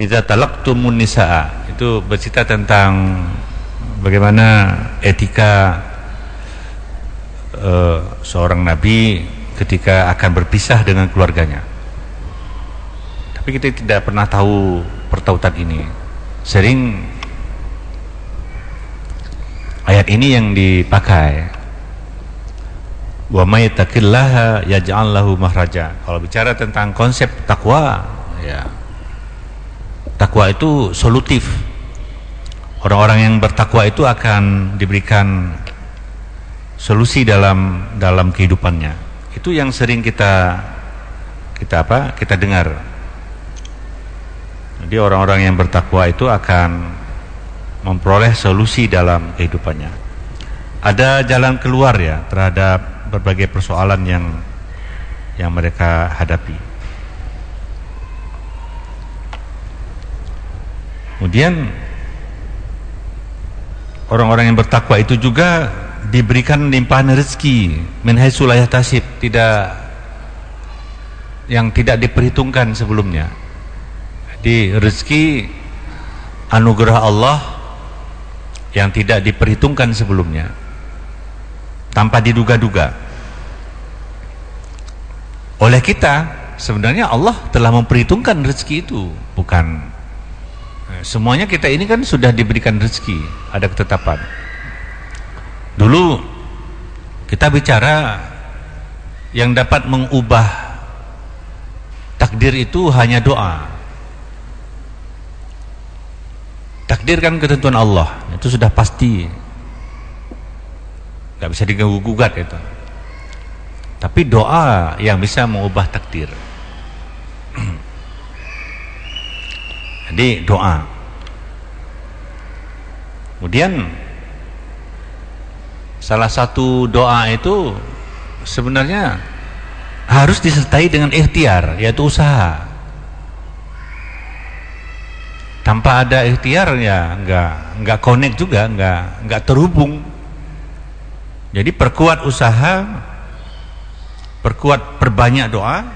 Idza talaqtumun nisaa itu bercerita tentang bagaimana etika uh, seorang nabi ketika akan berpisah dengan keluarganya. Tapi kita tidak pernah tahu pertautan ini. Sering ayat ini yang dipakai. Wa may taqillaha yaj'al lahu mahraja. Kalau bicara tentang konsep takwa, ya takwa itu solutif. Orang-orang yang bertakwa itu akan diberikan solusi dalam dalam kehidupannya. Itu yang sering kita kita apa kita dengar. Jadi orang-orang yang bertakwa itu akan memperoleh solusi dalam kehidupannya. Ada jalan keluar ya terhadap berbagai persoalan yang yang mereka hadapi Kemudian orang-orang yang bertakwa itu juga diberikan limpahan rezeki min haitsu tasib, tidak yang tidak diperhitungkan sebelumnya. Di rezeki anugerah Allah yang tidak diperhitungkan sebelumnya tanpa diduga-duga. Oleh kita sebenarnya Allah telah memperhitungkan rezeki itu, bukan semuanya kita ini kan sudah diberikan rezeki, ada ketetapan. Dulu kita bicara yang dapat mengubah takdir itu hanya doa. Takdir kan ketentuan Allah, itu sudah pasti. Gak bisa diganggu gugat itu. Tapi doa yang bisa mengubah takdir. Jadi doa. Kemudian salah satu doa itu sebenarnya harus disertai dengan ikhtiar yaitu usaha. Tanpa ada ikhtiar ya enggak enggak connect juga, enggak enggak terhubung. Jadi perkuat usaha, perkuat perbanyak doa,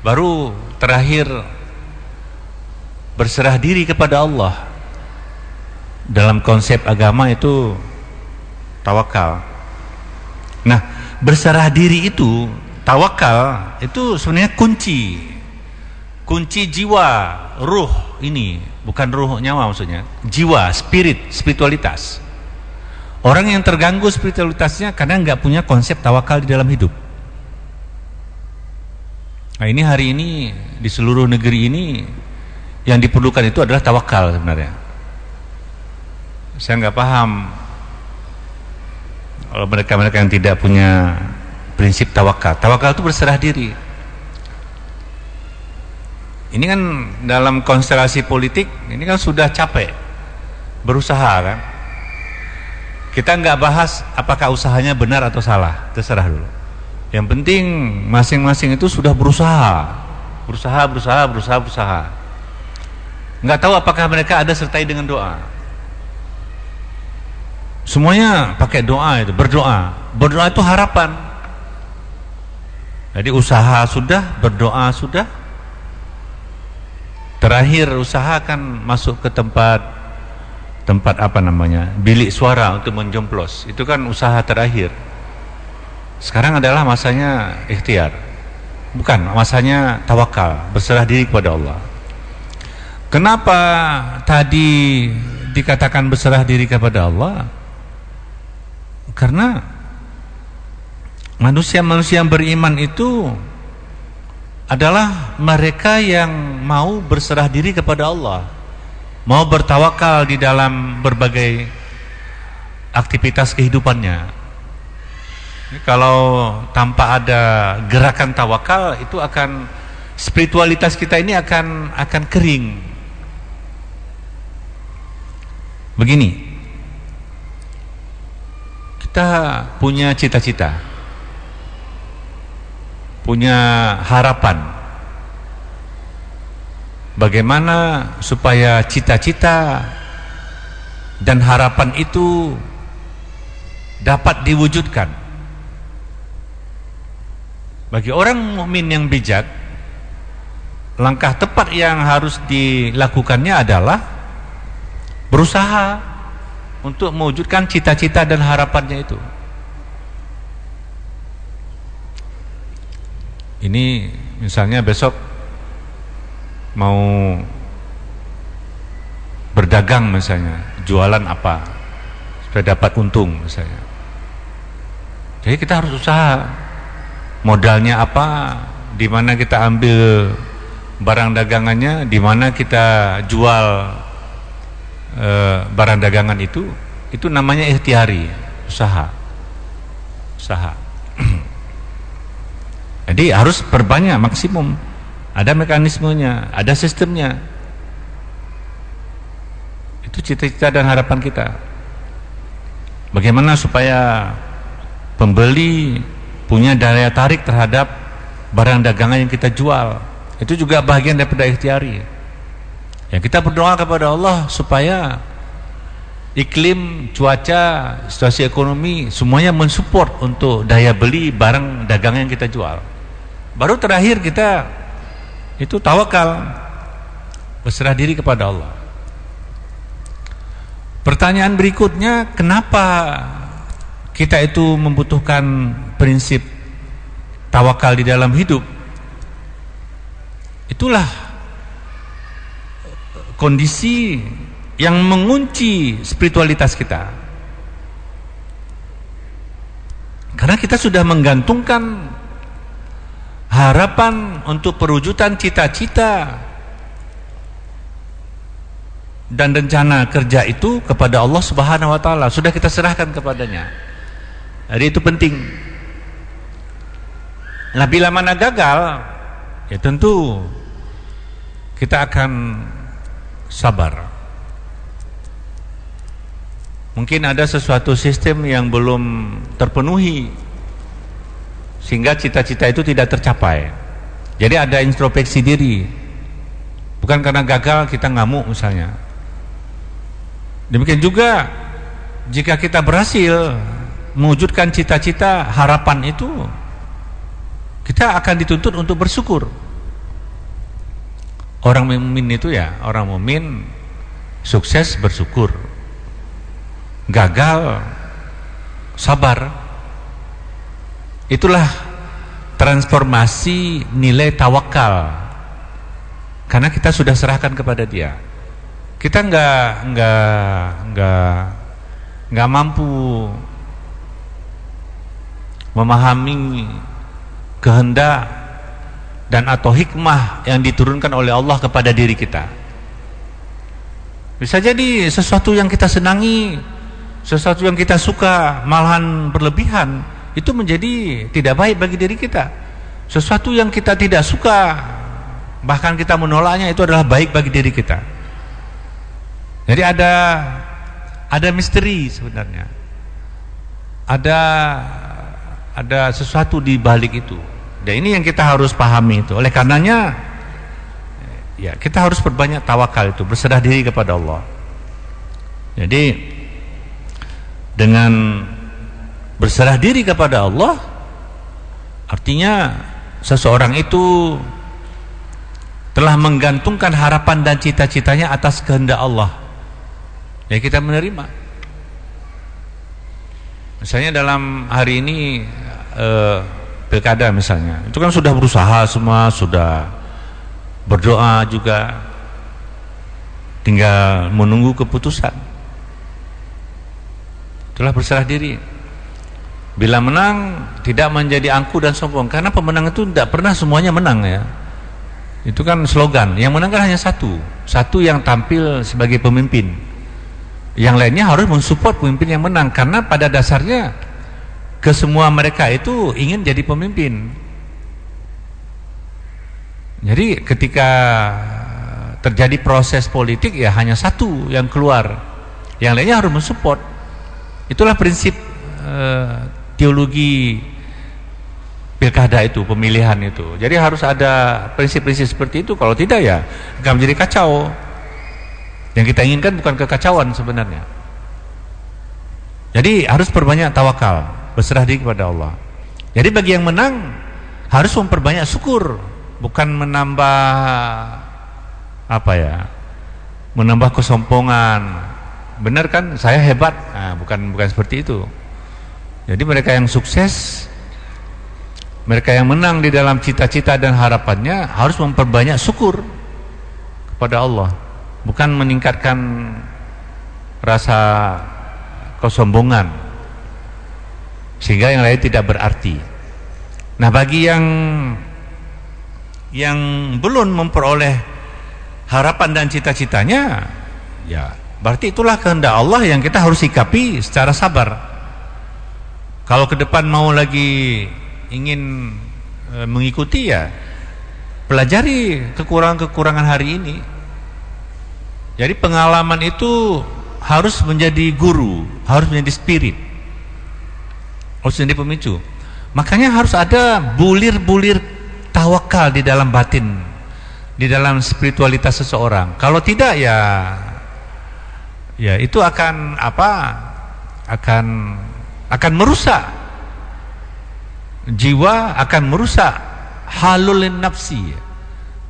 baru terakhir berserah diri kepada Allah. Dalam konsep agama itu tawakal. Nah berserah diri itu tawakal itu sebenarnya kunci. Kunci jiwa ruh ini. Bukan ruh nyawa maksudnya. Jiwa spirit spiritualitas. Orang yang terganggu spiritualitasnya karena nggak punya konsep tawakal di dalam hidup. Nah ini hari ini di seluruh negeri ini yang diperlukan itu adalah tawakal sebenarnya. Saya nggak paham. Kalau mereka-mereka yang tidak punya prinsip tawakal tawakal itu berserah diri. Ini kan dalam konstelasi politik ini kan sudah capek berusaha kan? Kita nggak bahas apakah usahanya benar atau salah terserah dulu. Yang penting masing-masing itu sudah berusaha. Berusaha berusaha berusaha berusaha nggak tahu apakah mereka ada sertai dengan doa. Semuanya pakai doa itu berdoa. Berdoa itu harapan. Jadi usaha sudah berdoa sudah. Terakhir usaha akan masuk ke tempat tempat apa namanya? Bilik suara untuk menjomplos. Itu kan usaha terakhir. Sekarang adalah masanya ikhtiar. Bukan masanya tawakal berserah diri kepada Allah Kenapa tadi dikatakan berserah diri kepada Allah? Karena manusia-manusia yang beriman itu adalah mereka yang mau berserah diri kepada Allah, mau bertawakal di dalam berbagai aktivitas kehidupannya. Kalau tanpa ada gerakan tawakal itu akan spiritualitas kita ini akan akan kering Begini, kita punya cita-cita, punya harapan. Bagaimana supaya cita-cita dan harapan itu dapat diwujudkan? Bagi orang mukmin yang bijak, langkah tepat yang harus dilakukannya adalah berusaha untuk mewujudkan cita-cita dan harapannya itu. Ini misalnya besok mau berdagang misalnya, jualan apa supaya dapat untung misalnya. Jadi kita harus usaha. Modalnya apa? Di mana kita ambil barang dagangannya, di mana kita jual e, barang dagangan itu, itu namanya ikhtiari, usaha. Usaha. Jadi harus perbanyak maksimum. Ada mekanismenya, ada sistemnya. Itu cita-cita dan harapan kita. Bagaimana supaya pembeli punya daya tarik terhadap barang dagangan yang kita jual itu juga bagian daripada ikhtiari yang kita berdoa kepada Allah supaya iklim, cuaca, situasi ekonomi semuanya mensupport untuk daya beli barang dagangan yang kita jual. Baru terakhir kita itu tawakal berserah diri kepada Allah. Pertanyaan berikutnya kenapa kita itu membutuhkan prinsip tawakal di dalam hidup? Itulah kondisi yang mengunci spiritualitas kita. Karena kita sudah menggantungkan harapan untuk perwujudan cita-cita dan rencana kerja itu kepada Allah Subhanahu wa taala, sudah kita serahkan kepadanya. Jadi itu penting. Nah, bila mana gagal, ya tentu kita akan sabar. Mungkin ada sesuatu sistem yang belum terpenuhi sehingga cita-cita itu tidak tercapai. Jadi ada introspeksi diri. Bukan karena gagal kita ngamuk misalnya. Demikian juga jika kita berhasil mewujudkan cita-cita harapan itu kita akan dituntut untuk bersyukur. Orang mukmin itu ya, orang mukmin sukses bersyukur. Gagal sabar. Itulah transformasi nilai tawakal. Karena kita sudah serahkan kepada Dia. Kita enggak enggak enggak enggak mampu memahami kehendak dan atau hikmah yang diturunkan oleh Allah kepada diri kita. Bisa jadi sesuatu yang kita senangi, sesuatu yang kita suka, malahan berlebihan, itu menjadi tidak baik bagi diri kita. Sesuatu yang kita tidak suka, bahkan kita menolaknya itu adalah baik bagi diri kita. Jadi ada ada misteri sebenarnya. Ada ada sesuatu di balik itu. Dan ini yang kita harus pahami itu. Oleh karenanya ya kita harus berbanyak tawakal itu, berserah diri kepada Allah. Jadi dengan berserah diri kepada Allah artinya seseorang itu telah menggantungkan harapan dan cita-citanya atas kehendak Allah. Ya kita menerima. Misalnya dalam hari ini eh, pilkada misalnya. Itu kan sudah berusaha semua sudah berdoa juga. Tinggal menunggu keputusan. Itulah berserah diri. Bila menang tidak menjadi angku dan sombong. Karena pemenang itu tidak pernah semuanya menang ya. Itu kan slogan. Yang menang kan hanya satu. Satu yang tampil sebagai pemimpin. Yang lainnya harus mensupport pemimpin yang menang. Karena pada dasarnya ke semua mereka itu ingin jadi pemimpin. Jadi ketika terjadi proses politik ya hanya satu yang keluar, yang lainnya harus mensupport. Itulah prinsip uh, teologi pilkada itu, pemilihan itu. Jadi harus ada prinsip-prinsip seperti itu. Kalau tidak ya akan menjadi kacau. Yang kita inginkan bukan kekacauan sebenarnya. Jadi harus perbanyak tawakal berserah diri kepada Allah. Jadi bagi yang menang harus memperbanyak syukur bukan menambah apa ya? Menambah kesombongan. Benar kan? Saya hebat. Nah, bukan bukan seperti itu. Jadi mereka yang sukses mereka yang menang di dalam cita-cita dan harapannya harus memperbanyak syukur kepada Allah, bukan meningkatkan rasa kesombongan sehingga yang lain tidak berarti. Nah, bagi yang yang belum memperoleh harapan dan cita-citanya, ya berarti itulah kehendak Allah yang kita harus sikapi secara sabar. Kalau ke depan mau lagi ingin e, mengikuti ya pelajari kekurangan-kekurangan hari ini. Jadi pengalaman itu harus menjadi guru, harus menjadi spirit. Harus menjadi pemicu. Makanya harus ada bulir-bulir tawakal di dalam batin, di dalam spiritualitas seseorang. Kalau tidak ya ya itu akan apa? akan akan merusak jiwa akan merusak halulin nafsi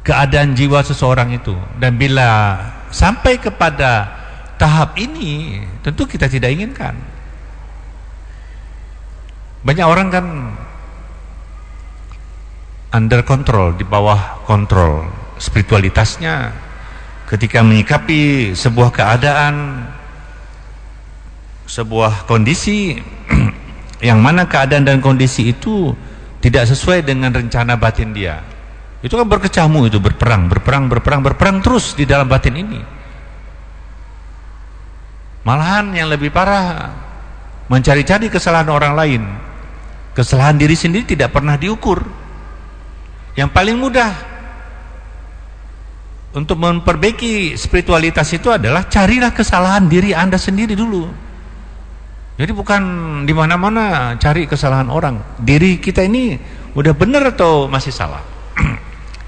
keadaan jiwa seseorang itu dan bila sampai kepada tahap ini tentu kita tidak inginkan banyak orang kan under control di bawah kontrol spiritualitasnya. Ketika menyikapi sebuah keadaan sebuah kondisi yang mana keadaan dan kondisi itu tidak sesuai dengan rencana batin dia. Itu kan berkecamuk itu berperang berperang berperang berperang terus di dalam batin ini. Malahan yang lebih parah mencari-cari kesalahan orang lain kesalahan diri sendiri tidak pernah diukur yang paling mudah untuk memperbaiki spiritualitas itu adalah carilah kesalahan diri anda sendiri dulu jadi bukan di mana-mana cari kesalahan orang. Diri kita ini udah benar atau masih salah.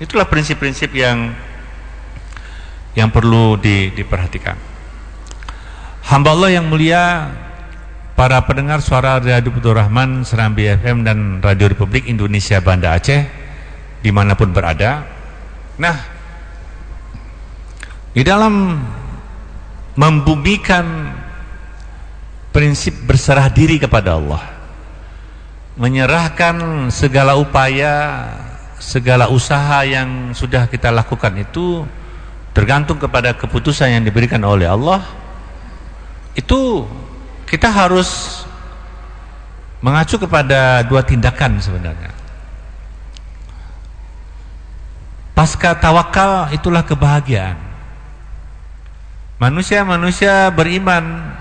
Itulah prinsip-prinsip yang yang perlu di, diperhatikan. Hamba Allah yang mulia, para pendengar suara Radio Putu Rahman, Serambi FM dan Radio Republik Indonesia Banda Aceh, di mana pun berada. Nah, di dalam membumikan prinsip berserah diri kepada Allah menyerahkan segala upaya segala usaha yang sudah kita lakukan itu tergantung kepada keputusan yang diberikan oleh Allah itu kita harus mengacu kepada dua tindakan sebenarnya pasca tawakal itulah kebahagiaan manusia-manusia beriman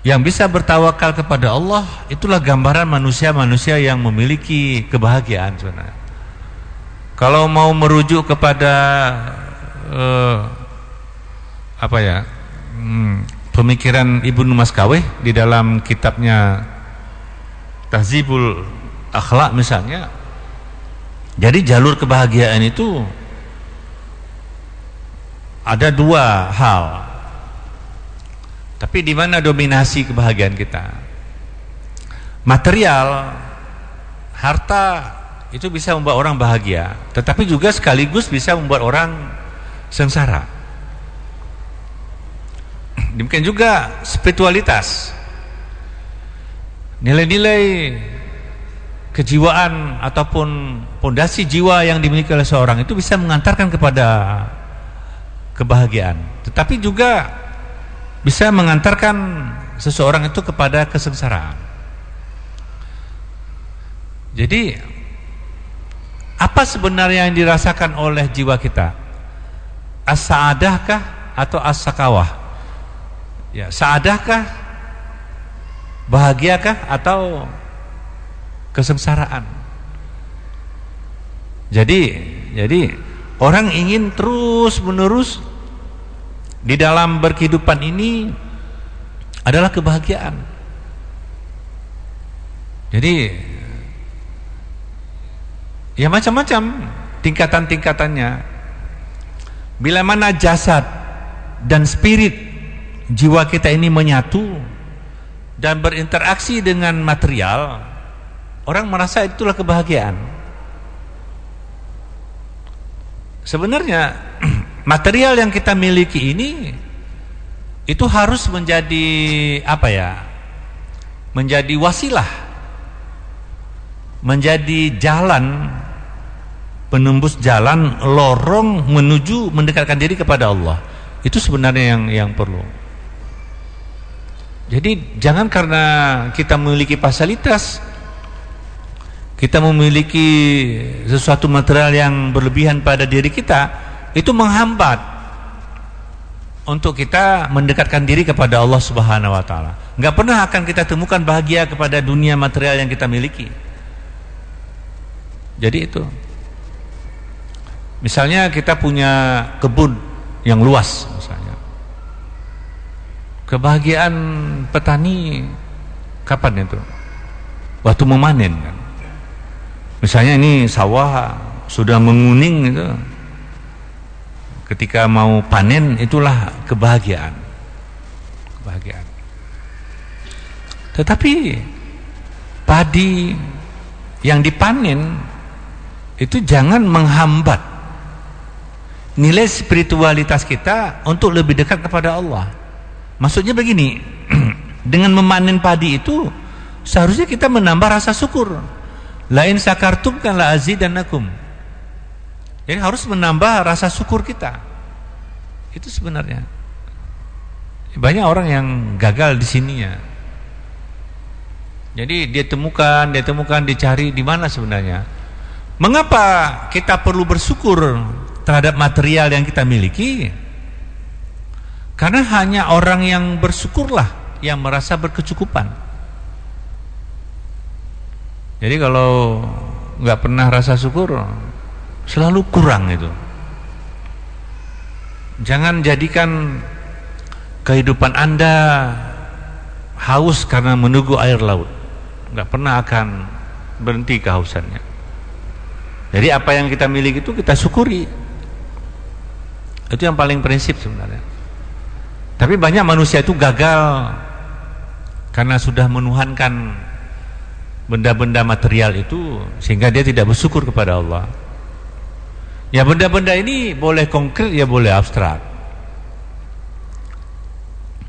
yang bisa bertawakal kepada Allah itulah gambaran manusia-manusia yang memiliki kebahagiaan sebenarnya. Kalau mau merujuk kepada uh, apa ya hmm, pemikiran Ibnu Maskawih di dalam kitabnya Tahzibul Akhlak misalnya, jadi jalur kebahagiaan itu ada dua hal tapi di mana dominasi kebahagiaan kita? Material, harta itu bisa membuat orang bahagia, tetapi juga sekaligus bisa membuat orang sengsara. Demikian juga spiritualitas. Nilai-nilai kejiwaan ataupun pondasi jiwa yang dimiliki oleh seorang itu bisa mengantarkan kepada kebahagiaan. Tetapi juga bisa mengantarkan seseorang itu kepada kesengsaraan. Jadi apa sebenarnya yang dirasakan oleh jiwa kita? As-sa'adahkah atau as-sakawah? Ya, sa'adahkah? Bahagiakah atau kesengsaraan? Jadi, jadi orang ingin terus-menerus di dalam berkehidupan ini adalah kebahagiaan. Jadi ya macam-macam tingkatan-tingkatannya. Bila mana jasad dan spirit jiwa kita ini menyatu dan berinteraksi dengan material, orang merasa itulah kebahagiaan. sebenarnya material yang kita miliki ini itu harus menjadi apa ya? Menjadi wasilah. Menjadi jalan penembus jalan lorong menuju mendekatkan diri kepada Allah. Itu sebenarnya yang yang perlu. Jadi jangan karena kita memiliki fasilitas kita memiliki sesuatu material yang berlebihan pada diri kita itu menghambat untuk kita mendekatkan diri kepada Allah Subhanahu wa taala. Enggak pernah akan kita temukan bahagia kepada dunia material yang kita miliki. Jadi itu. Misalnya kita punya kebun yang luas misalnya. Kebahagiaan petani kapan itu? Waktu memanen kan. Misalnya ini sawah sudah menguning itu. Ketika mau panen itulah kebahagiaan. Kebahagiaan. Tetapi padi yang dipanen itu jangan menghambat nilai spiritualitas kita untuk lebih dekat kepada Allah. Maksudnya begini, dengan memanen padi itu seharusnya kita menambah rasa syukur. Lain sakartum kan la azidannakum. Jadi harus menambah rasa syukur kita. Itu sebenarnya. Banyak orang yang gagal di sininya. Jadi dia temukan, dia temukan, dicari di mana sebenarnya. Mengapa kita perlu bersyukur terhadap material yang kita miliki? Karena hanya orang yang bersyukurlah yang merasa berkecukupan. Jadi kalau nggak pernah rasa syukur, selalu kurang itu. Jangan jadikan kehidupan anda haus karena menunggu air laut. Nggak pernah akan berhenti kehausannya. Jadi apa yang kita miliki itu kita syukuri. Itu yang paling prinsip sebenarnya. Tapi banyak manusia itu gagal karena sudah menuhankan benda-benda material itu sehingga dia tidak bersyukur kepada Allah. Ya benda-benda ini boleh konkret ya boleh abstrak.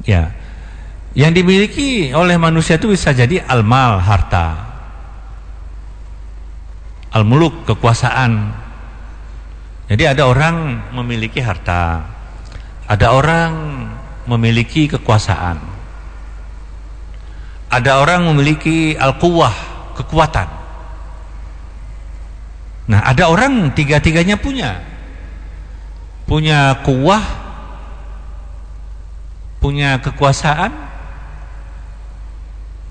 Ya. Yang dimiliki oleh manusia itu bisa jadi almal harta. Al-muluk kekuasaan. Jadi ada orang memiliki harta. Ada orang memiliki kekuasaan. Ada orang memiliki al-quwah kekuatan. Nah, ada orang tiga-tiganya punya. Punya kuah, punya kekuasaan,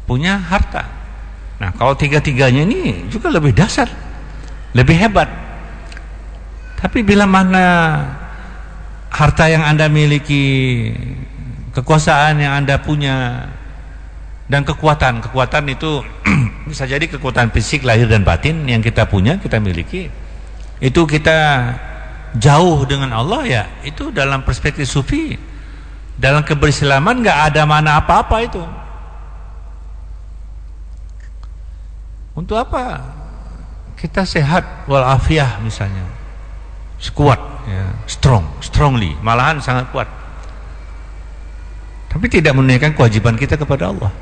punya harta. Nah, kalau tiga-tiganya ini juga lebih dasar, lebih hebat. Tapi bila mana harta yang Anda miliki, kekuasaan yang Anda punya, dan kekuatan. Kekuatan itu bisa jadi kekuatan fisik lahir dan batin yang kita punya kita miliki. Itu kita jauh dengan Allah ya itu dalam perspektif sufi dalam keberislaman nggak ada mana apa-apa itu. Untuk apa? Kita sehat walafiah misalnya sekuat ya, strong strongly malahan sangat kuat tapi tidak menunaikan kewajiban kita kepada Allah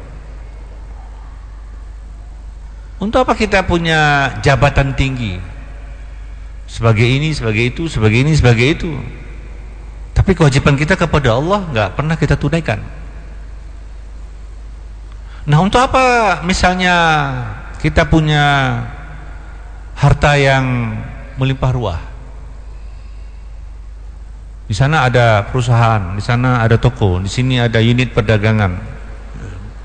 untuk apa kita punya jabatan tinggi? Sebagai ini, sebagai itu, sebagai ini, sebagai itu. Tapi kewajiban kita kepada Allah nggak pernah kita tunaikan. Nah, untuk apa misalnya kita punya harta yang melimpah ruah? Di sana ada perusahaan, di sana ada toko, di sini ada unit perdagangan.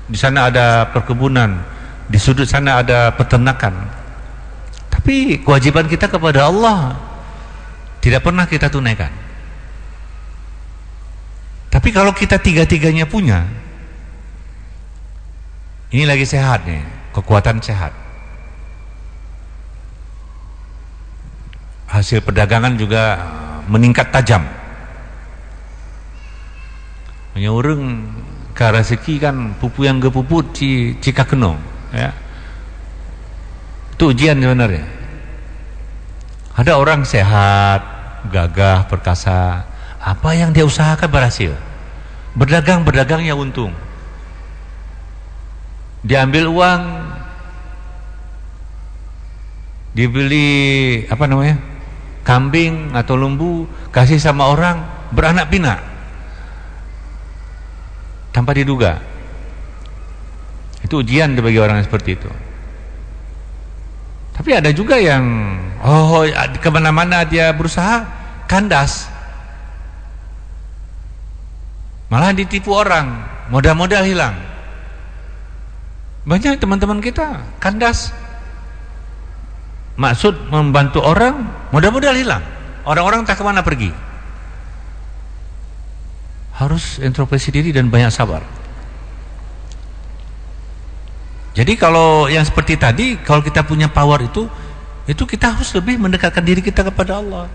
Di sana ada perkebunan, di sudut sana ada peternakan. Tapi kewajiban kita kepada Allah tidak pernah kita tunaikan. Tapi kalau kita tiga-tiganya punya, ini lagi sehat nih, kekuatan sehat. Hasil perdagangan juga meningkat tajam. Menyurung ke rezeki kan pupu yang gepuput ci cika kenong ya itu ujian sebenarnya ada orang sehat gagah, perkasa. Apa yang dia usahakan berhasil. Berdagang, berdagang ya untung. Diambil uang, dibeli apa namanya? kambing atau lembu, kasih sama orang, beranak pinak. Tanpa diduga. Itu ujian bagi orang yang seperti itu. Tapi ada juga yang oh ke mana-mana dia berusaha kandas, malah ditipu orang, modal-modal hilang. Banyak teman-teman kita kandas, maksud membantu orang, modal-modal hilang. Orang-orang tak ke mana pergi. Harus introspeksi diri dan banyak sabar. Jadi kalau yang seperti tadi, kalau kita punya power itu, itu kita harus lebih mendekatkan diri kita kepada Allah.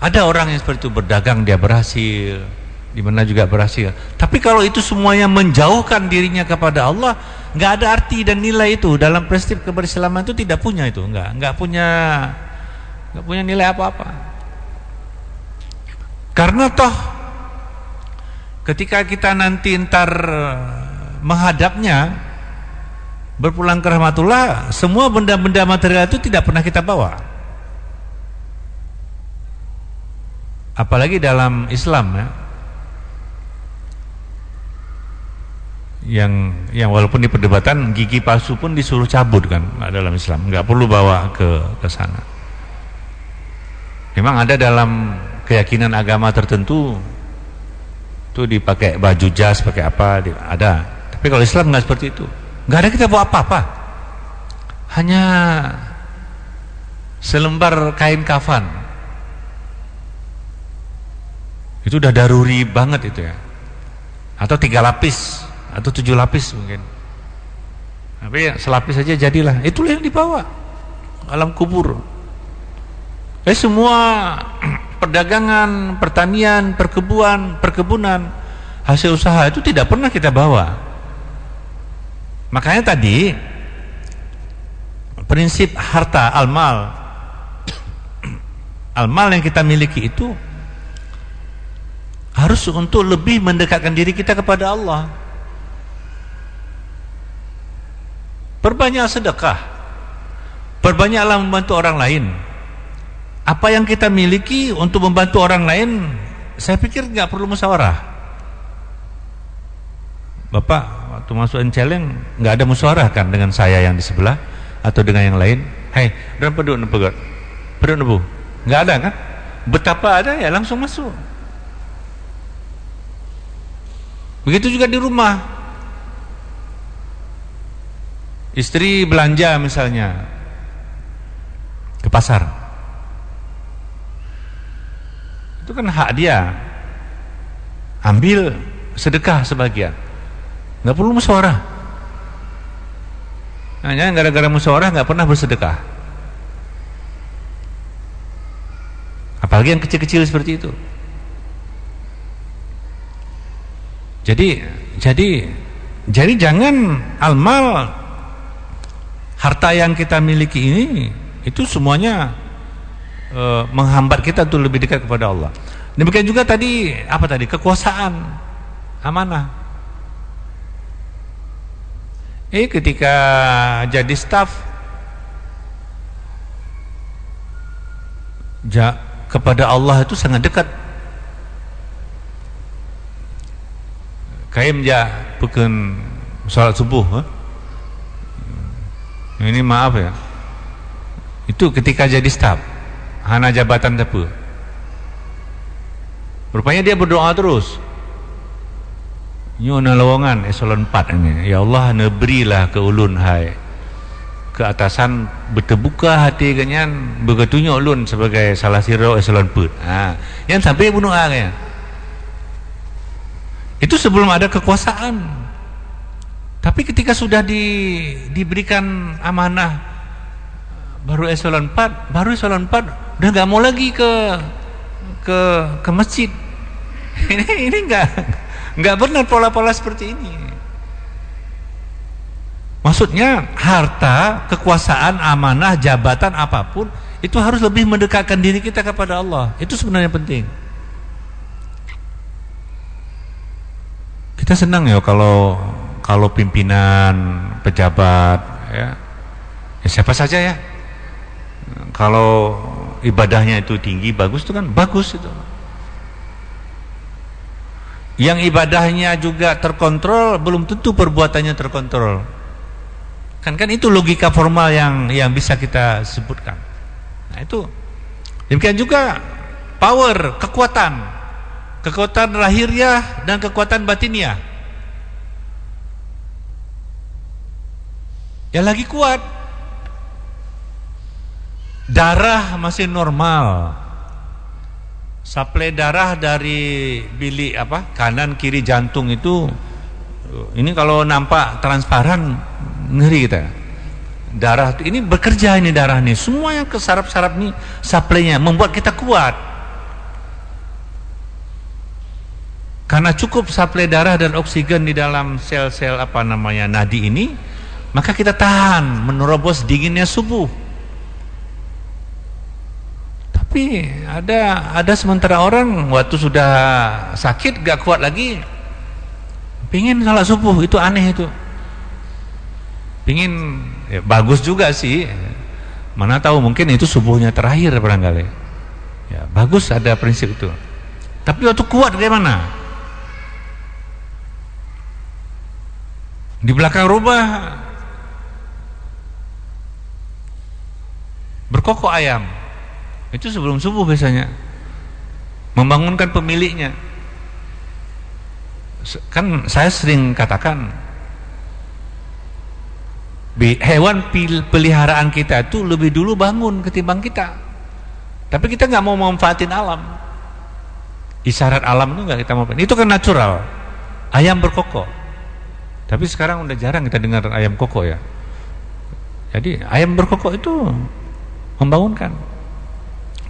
Ada orang yang seperti itu berdagang dia berhasil, di mana juga berhasil. Tapi kalau itu semuanya menjauhkan dirinya kepada Allah, nggak ada arti dan nilai itu dalam prinsip keberislaman itu tidak punya itu, nggak nggak punya nggak punya nilai apa-apa. Karena toh ketika kita nanti ntar menghadapnya berpulang ke rahmatullah, semua benda-benda material itu tidak pernah kita bawa. Apalagi dalam Islam ya. Yang yang walaupun di perdebatan gigi palsu pun disuruh cabut kan dalam Islam, nggak perlu bawa ke ke sana. Memang ada dalam keyakinan agama tertentu itu dipakai baju jas, pakai apa, ada. Tapi kalau Islam nggak seperti itu. Nggak ada kita bawa apa-apa. Hanya selembar kain kafan. Itu udah daruri banget itu ya. Atau tiga lapis atau tujuh lapis mungkin. Tapi ya, selapis saja jadilah. Itulah yang dibawa. Alam kubur. Eh semua perdagangan pertanian perkebunan perkebunan hasil usaha itu tidak pernah kita bawa Makanya tadi prinsip harta almal almal yang kita miliki itu harus untuk lebih mendekatkan diri kita kepada Allah. Perbanyak sedekah. Perbanyaklah membantu orang lain. Apa yang kita miliki untuk membantu orang lain, saya pikir nggak perlu musyawarah. Bapak waktu masuk Enceleng nggak ada musyawarah kan dengan saya yang di sebelah atau dengan yang lain. Hai, dan peduk nepegot. Peduk nebu. Nggak ada kan? Betapa ada ya langsung masuk. Begitu juga di rumah. Istri belanja misalnya ke pasar. Itu kan hak dia. Ambil sedekah sebagian. Nggak perlu musyawarah. Hanya gara-gara musyawarah nggak pernah bersedekah. Apalagi yang kecil-kecil seperti itu. Jadi jadi jadi jangan almal harta yang kita miliki ini itu semuanya e, menghambat kita untuk lebih dekat kepada Allah. Demikian juga tadi apa tadi kekuasaan amanah Eh ketika jadi staff ja, kepada Allah itu sangat dekat. Kaim ja bukan salat subuh. Eh? Ini maaf ya. Itu ketika jadi staff, hana jabatan tepu. Rupanya dia berdoa terus. Nyuna lowongan eselon 4 ini. Ya Allah neberilah ke ulun hai. Ke atasan berterbuka hati kenyan begitunya ulun sebagai salah siro eselon 4. Ha. Yang sampai bunuh ya. Itu sebelum ada kekuasaan. Tapi ketika sudah di, diberikan amanah baru eselon 4, baru eselon 4 udah nggak mau lagi ke ke ke masjid. Ini ini enggak nggak benar pola-pola seperti ini maksudnya harta kekuasaan amanah jabatan apa pun itu harus lebih mendekatkan diri kita kepada Allah. Itu sebenarnya penting. Kita senang ya kalau kalau pimpinan, pejabat ya, ya siapa saja ya. Kalau ibadahnya itu tinggi, bagus itu kan bagus itu. Yang ibadahnya juga terkontrol belum tentu perbuatannya terkontrol. Kan kan itu logika formal yang yang bisa kita sebutkan. Nah itu demikian juga power, kekuatan. Kekuatan lahiriah dan kekuatan batiniah. Ya lagi kuat. Darah masih normal. Suplai darah dari bilik apa? Kanan kiri jantung itu ini kalau nampak transparan ngeri kita darah ini bekerja ini darah ini semua yang ke saraf-saraf ini suplainya membuat kita kuat karena cukup suplai darah dan oksigen di dalam sel-sel apa namanya nadi ini maka kita tahan menerobos dinginnya subuh tapi ada ada sementara orang waktu sudah sakit gak kuat lagi pingin salat subuh. Itu aneh itu. Pingin ya, bagus juga sih. Mana tahu mungkin itu subuhnya terakhir barangkali. Ya bagus ada prinsip itu. Tapi waktu kuat bagaimana? Di belakang rumah berkokok ayam itu sebelum subuh biasanya. Membangunkan pemiliknya. Kan saya sering katakan hewan peliharaan kita itu lebih dulu bangun ketimbang kita. Tapi kita nggak mau memanfaatin alam. Isyarat alam itu nggak kita mau itu kan natural. Ayam berkokok tapi sekarang udah jarang kita dengar ayam koko ya. Jadi ayam berkokok itu membangunkan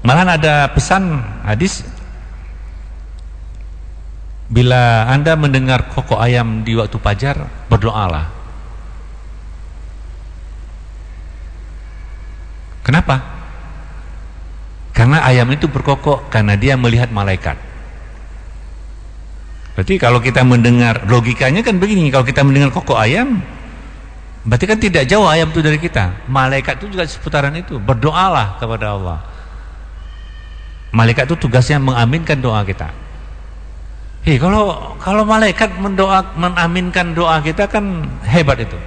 malah ada pesan hadis bila anda mendengar koko ayam di waktu pajar berdoalah Kenapa? Karena ayam itu berkokok karena dia melihat malaikat. Berarti kalau kita mendengar logikanya kan begini, kalau kita mendengar kokok ayam, berarti kan tidak jauh ayam itu dari kita. Malaikat itu juga seputaran itu, berdoalah kepada Allah. Malaikat itu tugasnya mengaminkan doa kita. Hei, kalau kalau malaikat mendoa mengaminkan doa kita kan hebat itu.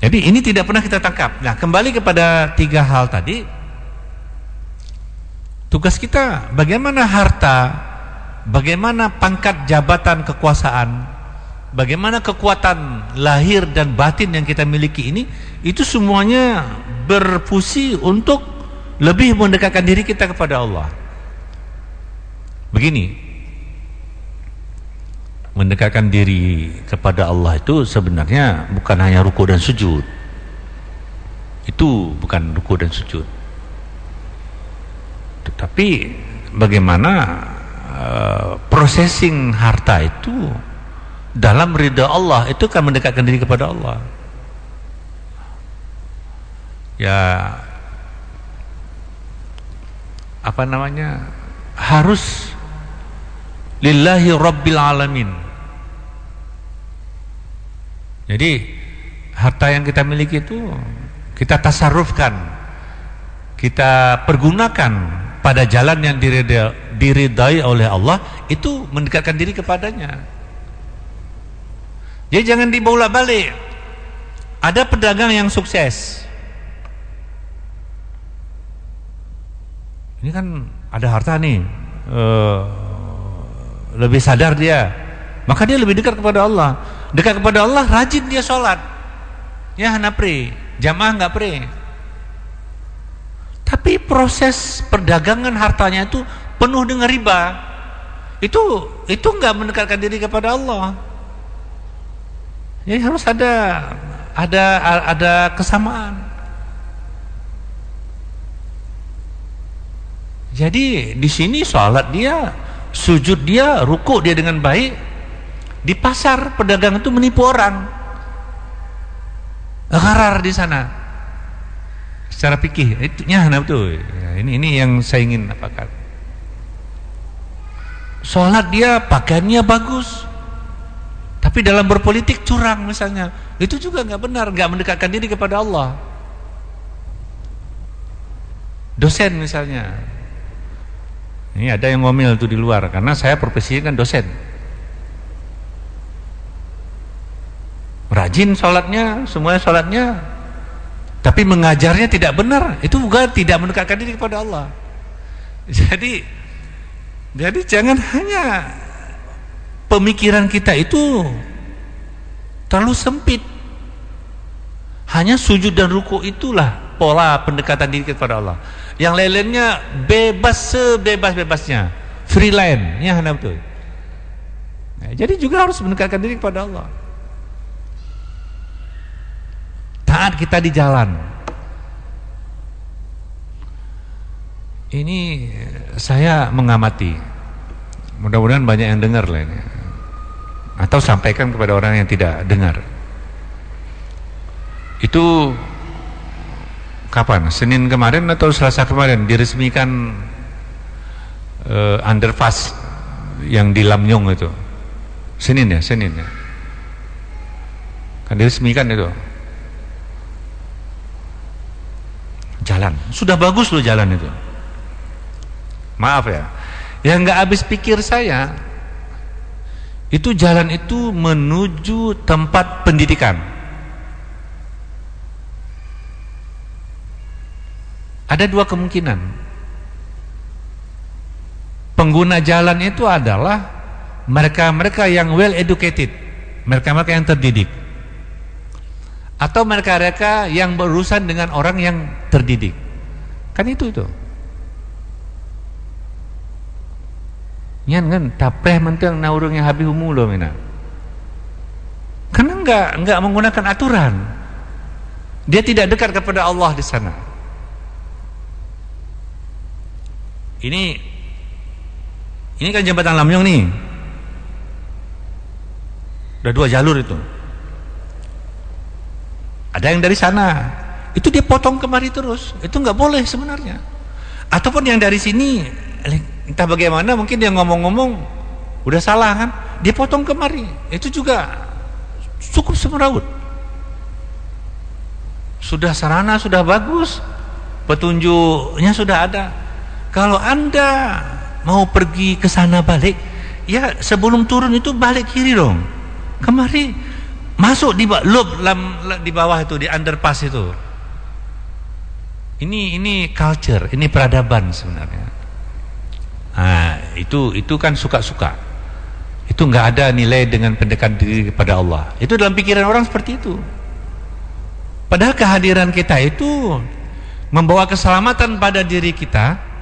Jadi ini tidak pernah kita tangkap. Nah, kembali kepada tiga hal tadi. Tugas kita bagaimana harta, bagaimana pangkat jabatan kekuasaan, bagaimana kekuatan lahir dan batin yang kita miliki ini, itu semuanya berfusi untuk lebih mendekatkan diri kita kepada Allah. Begini, mendekatkan diri kepada Allah itu sebenarnya bukan hanya ruku dan sujud. Itu bukan ruku dan sujud. Tetapi bagaimana uh, processing harta itu dalam ridha Allah itu kan mendekatkan diri kepada Allah. Ya apa namanya harus lillahi rabbil alamin jadi harta yang kita miliki itu kita tasarrufkan, kita pergunakan pada jalan yang diridai oleh Allah itu mendekatkan diri kepadanya. Jadi jangan dibolak balik. Ada pedagang yang sukses. Ini kan ada harta nih, uh, lebih sadar dia, maka dia lebih dekat kepada Allah. Dekat kepada Allah rajin dia sholat. Ya hana pre jamaah nggak pre tapi proses perdagangan hartanya itu penuh dengan riba. Itu itu nggak mendekatkan diri kepada Allah. Jadi harus ada ada ada kesamaan jadi di sini sholat dia sujud dia ruku dia dengan baik. Di pasar pedagang itu menipu orang. Gharar di sana. secara pikir itu nyahna betul. Ya, ini ini yang saya ingin apakan. Sholat dia pakaiannya bagus. Tapi dalam berpolitik curang misalnya. Itu juga nggak benar nggak mendekatkan diri kepada Allah. Dosen misalnya ini ada yang ngomel tuh di luar karena saya profesinya kan dosen. Rajin sholatnya semuanya sholatnya tapi mengajarnya tidak benar. Itu juga tidak mendekatkan diri kepada Allah. Jadi jadi jangan hanya pemikiran kita itu terlalu sempit. Hanya sujud dan ruku itulah pola pendekatan diri kepada Allah yang lain-lainnya bebas sebebas-bebasnya. Freelance ya betul. Nah, jadi juga harus mendekatkan diri kepada Allah. Taat kita di jalan. Ini saya mengamati. Mudah-mudahan banyak yang dengar lah ini. Atau sampaikan kepada orang yang tidak dengar. Itu kapan? Senin kemarin atau Selasa kemarin diresmikan uh, underpass yang di Lamnyong itu? Senin ya Senin ya? Kan diresmikan itu. Jalan. Sudah bagus loh jalan itu. Maaf ya. Yang nggak habis pikir saya itu jalan itu menuju tempat pendidikan ada dua kemungkinan. Pengguna jalan itu adalah mereka-mereka yang well educated mereka-mereka yang terdidik. Atau mereka-mereka yang berurusan dengan orang yang terdidik. Kan itu itu. Nyan kan tapeh menteng na urang yang habis loh mina. Karena enggak enggak menggunakan aturan. Dia tidak dekat kepada Allah di sana ini ini kan jembatan Lamyong nih. Udah dua jalur itu. Ada yang dari sana. Itu dia potong kemari terus. Itu nggak boleh sebenarnya. Ataupun yang dari sini entah bagaimana mungkin dia ngomong-ngomong udah salah kan? Dia potong kemari. Itu juga cukup semeraut. Sudah sarana sudah bagus. Petunjuknya sudah ada kalau anda mau pergi ke sana balik ya sebelum turun itu balik kiri dong. Kemari masuk di di bawah itu di underpass itu. Ini ini culture ini peradaban sebenarnya. Nah, itu itu kan suka-suka. Itu nggak ada nilai dengan pendekatan diri kepada Allah. Itu dalam pikiran orang seperti itu. Padahal kehadiran kita itu membawa keselamatan pada diri kita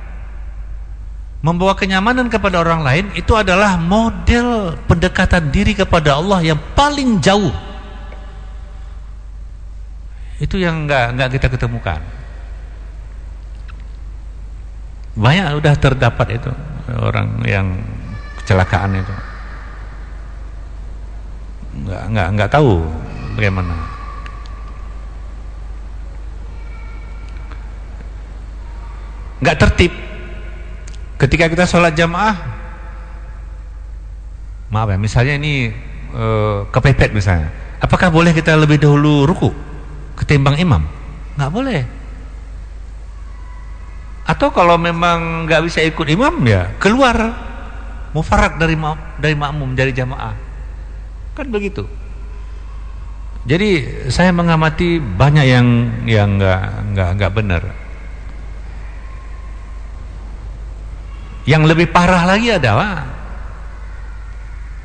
membawa kenyamanan kepada orang lain itu adalah model pendekatan diri kepada Allah yang paling jauh. Itu yang nggak nggak kita ketemukan. Banyak udah terdapat itu orang yang kecelakaan itu. Nggak nggak nggak tahu bagaimana. Nggak tertib ketika kita sholat jamaah maaf ya misalnya ini e, kepepet misalnya. Apakah boleh kita lebih dahulu ruku ketimbang imam? Nggak boleh. Atau kalau memang nggak bisa ikut imam ya keluar. Mufarak dari ma dari makmum dari jamaah. Kan begitu. Jadi saya mengamati banyak yang yang nggak nggak nggak benar Yang lebih parah lagi adalah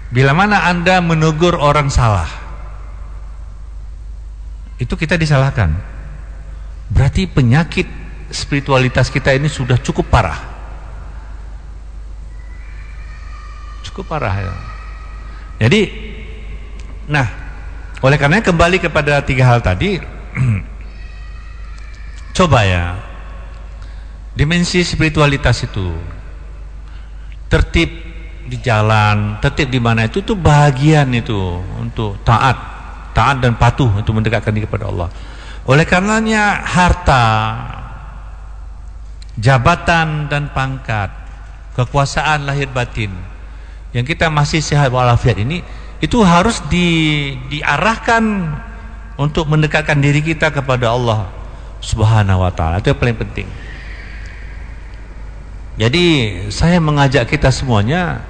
bila mana Anda menegur orang salah, itu kita disalahkan. Berarti penyakit spiritualitas kita ini sudah cukup parah. Cukup parah ya. Jadi, nah, oleh karena kembali kepada tiga hal tadi, coba ya, dimensi spiritualitas itu tertib di jalan, tertib di mana itu tuh bagian itu untuk taat, taat dan patuh untuk mendekatkan diri kepada Allah. Oleh karenanya harta, jabatan dan pangkat, kekuasaan lahir batin yang kita masih sehat walafiat ini itu harus di, diarahkan untuk mendekatkan diri kita kepada Allah Subhanahu wa taala. Itu yang paling penting. Jadi saya mengajak kita semuanya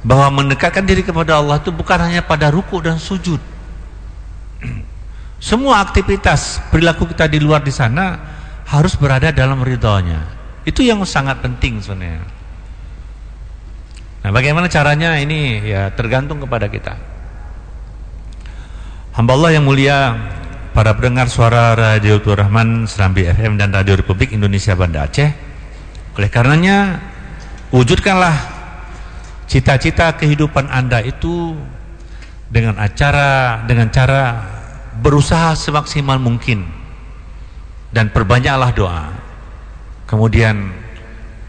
bahwa mendekatkan diri kepada Allah itu bukan hanya pada ruku dan sujud. Semua aktivitas perilaku kita di luar di sana harus berada dalam ridhonya. Itu yang sangat penting sebenarnya. Nah, bagaimana caranya ini ya tergantung kepada kita. Hamba Allah yang mulia, para pendengar suara Radio Tur Rahman Serambi FM dan Radio Republik Indonesia Banda Aceh. Oleh karenanya, wujudkanlah cita-cita kehidupan Anda itu dengan acara dengan cara berusaha semaksimal mungkin dan perbanyaklah doa. Kemudian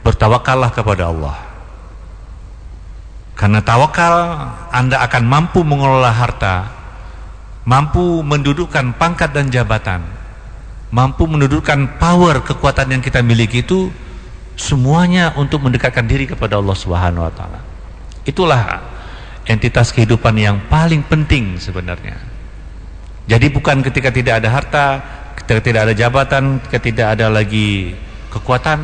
bertawakallah kepada Allah. Karena tawakal anda akan mampu mengelola harta mampu mendudukkan pangkat dan jabatan mampu mendudukkan power kekuatan yang kita miliki itu semuanya untuk mendekatkan diri kepada Allah Subhanahu wa taala itulah entitas kehidupan yang paling penting sebenarnya jadi bukan ketika tidak ada harta, ketika tidak ada jabatan, ketika tidak ada lagi kekuatan,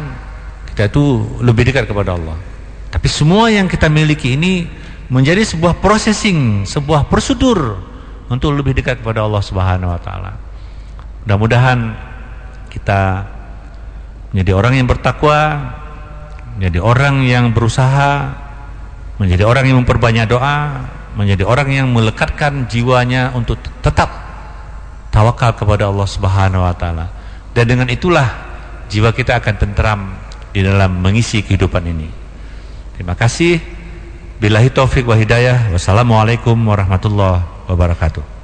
kita itu lebih dekat kepada Allah. Tapi semua yang kita miliki ini menjadi sebuah processing, sebuah prosedur untuk lebih dekat kepada Allah Subhanahu wa taala. Mudah-mudahan kita menjadi orang yang bertakwa, menjadi orang yang berusaha, menjadi orang yang memperbanyak doa, menjadi orang yang melekatkan jiwanya untuk tetap tawakal kepada Allah Subhanahu wa taala. Dan dengan itulah jiwa kita akan tentram di dalam mengisi kehidupan ini. Terima kasih. Billahi taufik wa hidayah. Wassalamualaikum warahmatullahi wabarakatuh.